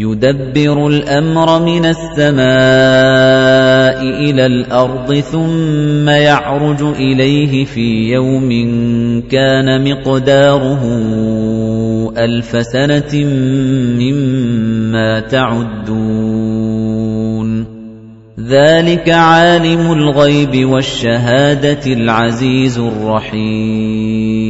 يُدَبِّرُ الْأَمْرَ مِنَ السَّمَاءِ إِلَى الْأَرْضِ ثُمَّ يَعْرُجُ إِلَيْهِ فِي يَوْمٍ كَانَ مِقْدَارُهُ أَلْفَ سَنَةٍ مِّمَّا تَعُدُّونَ. ذَلِكَ عَالِمُ الْغَيْبِ وَالشَّهَادَةِ الْعَزِيزُ الرَّحِيمُ.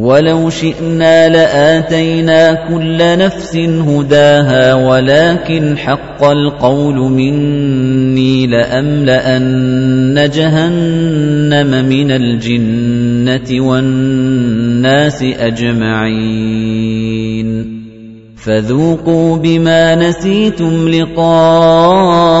وَلَوْ شِئْنَا لَآتَيْنَا كُلَّ نَفْسٍ هُدَاهَا وَلَكِنْ حَقَّ الْقَوْلُ مِنِّي لَأَمْلَأَنَّ جَهَنَّمَ مِنَ الْجِنَّةِ وَالنَّاسِ أَجْمَعِينَ. فَذُوقُوا بِمَا نَسِيتُمْ لِقَاءَ